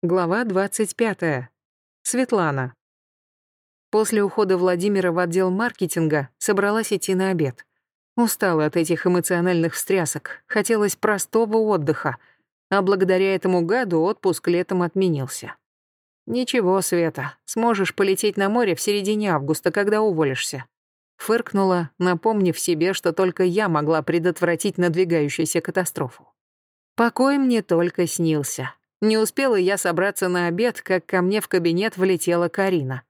Глава 25. Светлана. После ухода Владимира в отдел маркетинга собралась идти на обед. Устала от этих эмоциональных встрясок, хотелось простого отдыха, а благодаря этому гаду отпуск летом отменился. «Ничего, Света, сможешь полететь на море в середине августа, когда уволишься». Фыркнула, напомнив себе, что только я могла предотвратить надвигающуюся катастрофу. Покой мне только снился. Не успела я собраться на обед, как ко мне в кабинет влетела Карина.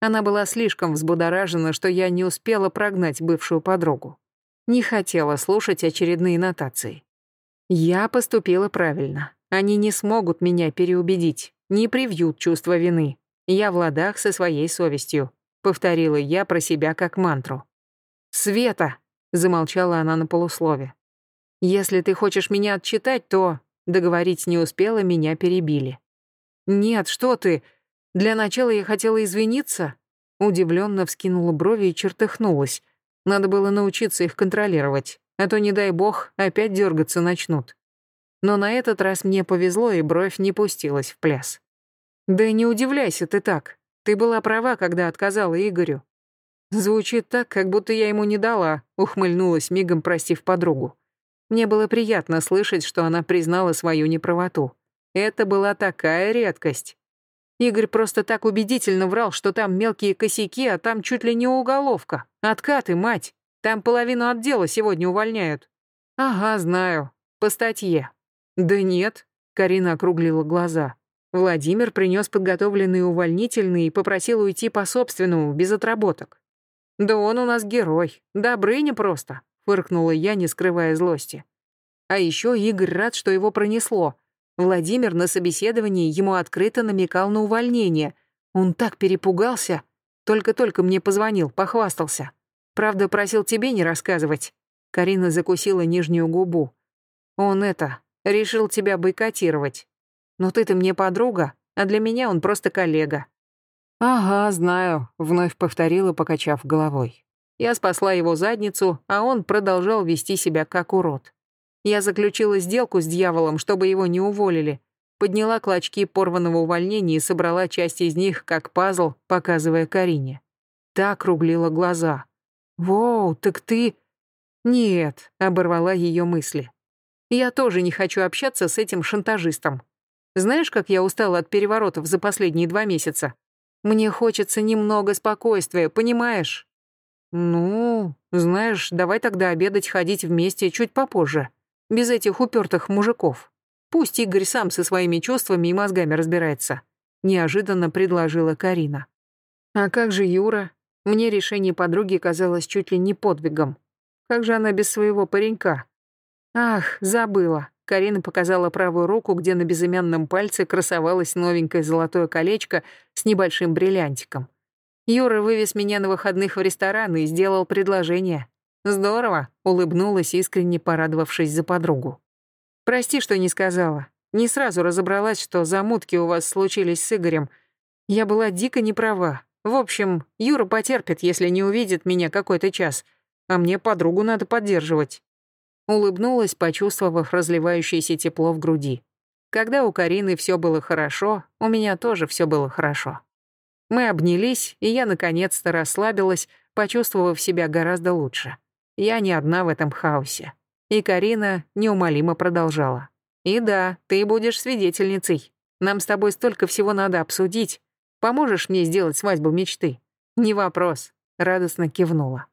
Она была слишком взбудоражена, что я не успела прогнать бывшую подругу. Не хотела слушать очередные нотации. Я поступила правильно. Они не смогут меня переубедить, не привьют чувство вины. Я в ладах со своей совестью, повторила я про себя как мантру. «Света!» — замолчала она на полуслове. «Если ты хочешь меня отчитать, то Договорить не успела, меня перебили. «Нет, что ты! Для начала я хотела извиниться». Удивленно вскинула брови и чертыхнулась. Надо было научиться их контролировать, а то, не дай бог, опять дергаться начнут. Но на этот раз мне повезло, и бровь не пустилась в пляс. «Да не удивляйся ты так. Ты была права, когда отказала Игорю». «Звучит так, как будто я ему не дала», — ухмыльнулась, мигом простив подругу. Мне было приятно слышать, что она признала свою неправоту. Это была такая редкость. Игорь просто так убедительно врал, что там мелкие косяки, а там чуть ли не уголовка. Откаты, мать. Там половину отдела сегодня увольняют. Ага, знаю. По статье. Да нет, Карина округлила глаза. Владимир принес подготовленный увольнительный и попросил уйти по собственному, без отработок. Да он у нас герой. Добрыня просто фыркнула я, не скрывая злости. А еще Игорь рад, что его пронесло. Владимир на собеседовании ему открыто намекал на увольнение. Он так перепугался. Только-только мне позвонил, похвастался. Правда, просил тебе не рассказывать. Карина закусила нижнюю губу. Он это, решил тебя бойкотировать. Но ты-то мне подруга, а для меня он просто коллега. Ага, знаю, вновь повторила, покачав головой. Я спасла его задницу, а он продолжал вести себя как урод. Я заключила сделку с дьяволом, чтобы его не уволили. Подняла клочки порванного увольнения и собрала часть из них, как пазл, показывая Карине. Та округлила глаза. «Воу, так ты...» «Нет», — оборвала ее мысли. «Я тоже не хочу общаться с этим шантажистом. Знаешь, как я устала от переворотов за последние два месяца? Мне хочется немного спокойствия, понимаешь?» «Ну, знаешь, давай тогда обедать ходить вместе чуть попозже, без этих упертых мужиков. Пусть Игорь сам со своими чувствами и мозгами разбирается», — неожиданно предложила Карина. «А как же Юра? Мне решение подруги казалось чуть ли не подвигом. Как же она без своего паренька?» «Ах, забыла». Карина показала правую руку, где на безымянном пальце красовалось новенькое золотое колечко с небольшим бриллиантиком. Юра вывез меня на выходных в ресторан и сделал предложение. Здорово, улыбнулась, искренне порадовавшись за подругу. Прости, что не сказала. Не сразу разобралась, что замутки у вас случились с Игорем. Я была дико не права. В общем, Юра потерпит, если не увидит меня какой-то час, а мне подругу надо поддерживать. Улыбнулась, почувствовав разливающееся тепло в груди. Когда у Карины все было хорошо, у меня тоже все было хорошо. Мы обнялись, и я наконец-то расслабилась, почувствовав себя гораздо лучше. Я не одна в этом хаосе. И Карина неумолимо продолжала. «И да, ты будешь свидетельницей. Нам с тобой столько всего надо обсудить. Поможешь мне сделать свадьбу мечты?» «Не вопрос», — радостно кивнула.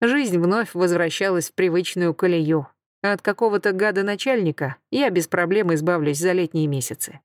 Жизнь вновь возвращалась в привычную колею. От какого-то гада начальника я без проблем избавлюсь за летние месяцы.